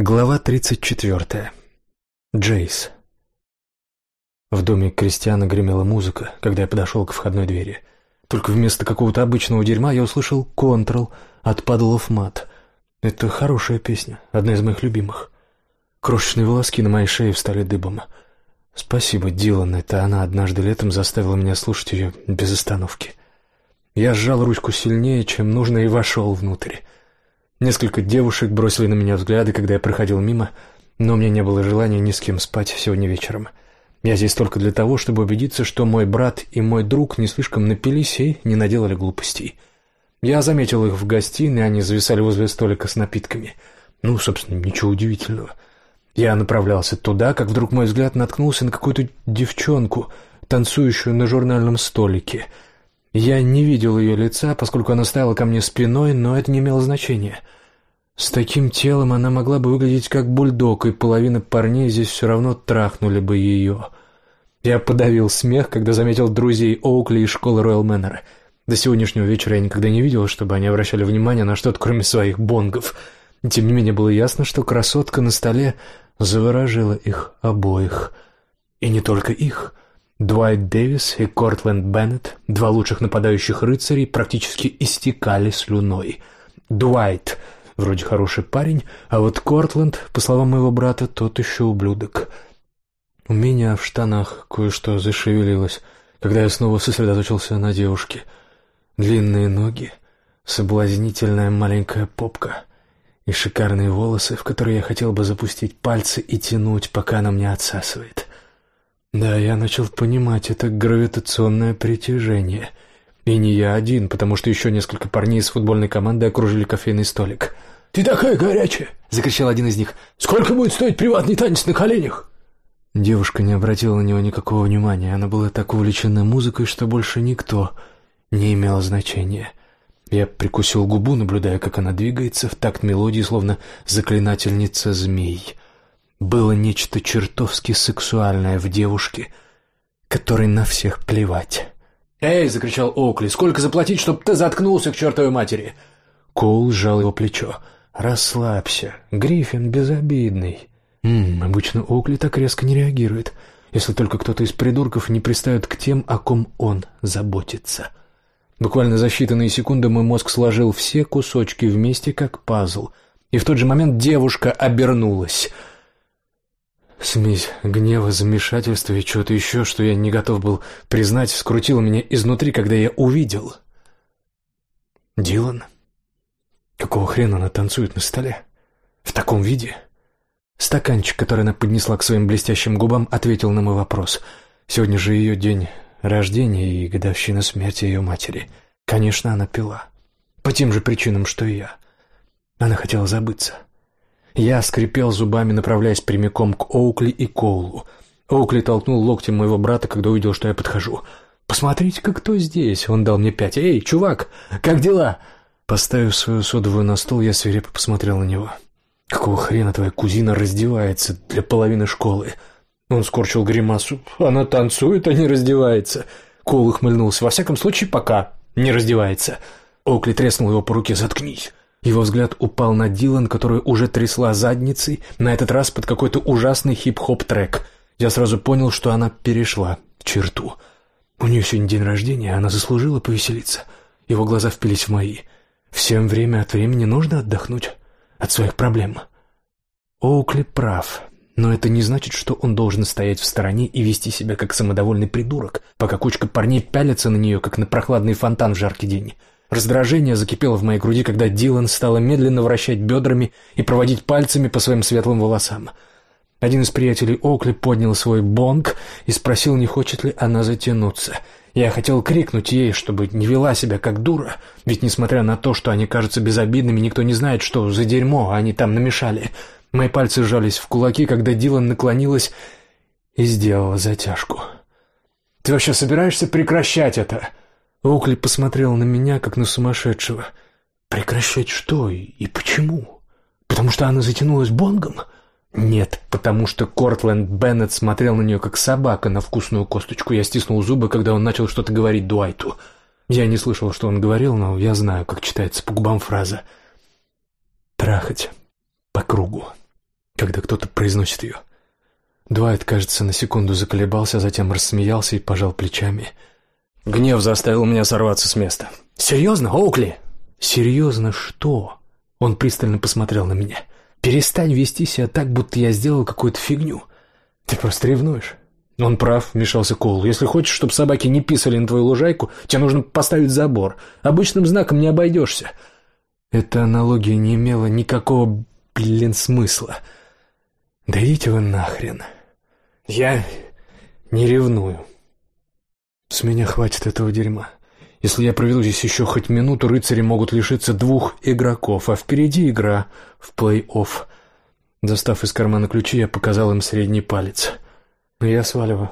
Глава 34. Джейс. В доме Кристиана гремела музыка, когда я подошел к входной двери. Только вместо какого-то обычного дерьма я услышал «Контрол» от Падлов Мат. Это хорошая песня, одна из моих любимых. Крошечные волоски на моей шее встали дыбом. Спасибо, Дилан, это она однажды летом заставила меня слушать ее без остановки. Я сжал ручку сильнее, чем нужно, и вошел внутрь. Несколько девушек бросили на меня взгляды, когда я проходил мимо, но у меня не было желания ни с кем спать сегодня вечером. Я здесь только для того, чтобы убедиться, что мой брат и мой друг не слишком напились и не наделали глупостей. Я заметил их в гостиной, они зависали возле столика с напитками. Ну, собственно, ничего удивительного. Я направлялся туда, как вдруг мой взгляд наткнулся на какую-то девчонку, танцующую на журнальном столике — я не видел ее лица, поскольку она стояла ко мне спиной, но это не имело значения. С таким телом она могла бы выглядеть как бульдог, и половина парней здесь все равно трахнули бы ее. Я подавил смех, когда заметил друзей Оукли из школы Роyal Мэннера. До сегодняшнего вечера я никогда не видел, чтобы они обращали внимание на что-то, кроме своих бонгов. Тем не менее, было ясно, что красотка на столе заворожила их обоих. И не только их — Дуайт Дэвис и Кортленд Беннет, два лучших нападающих рыцарей, практически истекали слюной. Дуайт вроде хороший парень, а вот Кортленд, по словам моего брата, тот еще ублюдок. У меня в штанах кое-что зашевелилось, когда я снова сосредоточился на девушке. Длинные ноги, соблазнительная маленькая попка и шикарные волосы, в которые я хотел бы запустить пальцы и тянуть, пока она мне отсасывает. Да, я начал понимать это гравитационное притяжение. И не я один, потому что еще несколько парней из футбольной команды окружили кофейный столик. «Ты такая горячая!» — закричал один из них. «Сколько будет стоить приватный танец на коленях?» Девушка не обратила на него никакого внимания. Она была так увлечена музыкой, что больше никто не имел значения. Я прикусил губу, наблюдая, как она двигается в такт мелодии, словно заклинательница змей — было нечто чертовски сексуальное в девушке, которой на всех плевать. «Эй!» — закричал Оукли. «Сколько заплатить, чтобы ты заткнулся к чертовой матери?» Коул сжал его плечо. «Расслабься. Гриффин безобидный». М -м, обычно Оукли так резко не реагирует, если только кто-то из придурков не пристает к тем, о ком он заботится. Буквально за считанные секунды мой мозг сложил все кусочки вместе, как пазл. И в тот же момент девушка обернулась — Смесь гнева, замешательства и чего-то еще, что я не готов был признать, скрутила меня изнутри, когда я увидел. Дилан? Какого хрена она танцует на столе? В таком виде? Стаканчик, который она поднесла к своим блестящим губам, ответил на мой вопрос. Сегодня же ее день рождения и годовщина смерти ее матери. Конечно, она пила. По тем же причинам, что и я. Она хотела забыться. Я скрипел зубами, направляясь прямиком к Оукли и Коулу. Оукли толкнул локтем моего брата, когда увидел, что я подхожу. «Посмотрите-ка, кто здесь!» Он дал мне пять. «Эй, чувак, как дела?» Поставив свою содовую на стол, я свирепо посмотрел на него. «Какого хрена твоя кузина раздевается для половины школы?» Он скорчил гримасу. «Она танцует, а не раздевается». Коул ухмыльнулся. «Во всяком случае, пока не раздевается». Оукли треснул его по руке. «Заткнись!» Его взгляд упал на Дилан, которая уже трясла задницей, на этот раз под какой-то ужасный хип-хоп трек. Я сразу понял, что она перешла черту. У нее сегодня день рождения, она заслужила повеселиться. Его глаза впились в мои. Всем время от времени нужно отдохнуть от своих проблем. Оукли прав, но это не значит, что он должен стоять в стороне и вести себя как самодовольный придурок, пока кучка парней пялится на нее, как на прохладный фонтан в жаркий день. Раздражение закипело в моей груди, когда Дилан стала медленно вращать бедрами и проводить пальцами по своим светлым волосам. Один из приятелей Окли поднял свой бонг и спросил, не хочет ли она затянуться. Я хотел крикнуть ей, чтобы не вела себя как дура, ведь, несмотря на то, что они кажутся безобидными, никто не знает, что за дерьмо они там намешали. Мои пальцы сжались в кулаки, когда Дилан наклонилась и сделала затяжку. «Ты вообще собираешься прекращать это?» Окли посмотрел на меня, как на сумасшедшего. «Прекращать что и почему? Потому что она затянулась бонгом?» «Нет, потому что Кортленд Беннет смотрел на нее, как собака на вкусную косточку. Я стиснул зубы, когда он начал что-то говорить Дуайту. Я не слышал, что он говорил, но я знаю, как читается по губам фраза. «Трахать по кругу». когда кто-то произносит ее. Дуайт, кажется, на секунду заколебался, затем рассмеялся и пожал плечами. Гнев заставил меня сорваться с места. «Серьезно, Оукли?» «Серьезно что?» Он пристально посмотрел на меня. «Перестань вести себя так, будто я сделал какую-то фигню. Ты просто ревнуешь». «Он прав», — вмешался Коул. «Если хочешь, чтобы собаки не писали на твою лужайку, тебе нужно поставить забор. Обычным знаком не обойдешься». Эта аналогия не имела никакого, блин, смысла. «Да идите вы нахрен. Я не ревную. С меня хватит этого дерьма. Если я проведу здесь еще хоть минуту, рыцари могут лишиться двух игроков, а впереди игра в плей-офф». Достав из кармана ключи, я показал им средний палец — «Я сваливаю».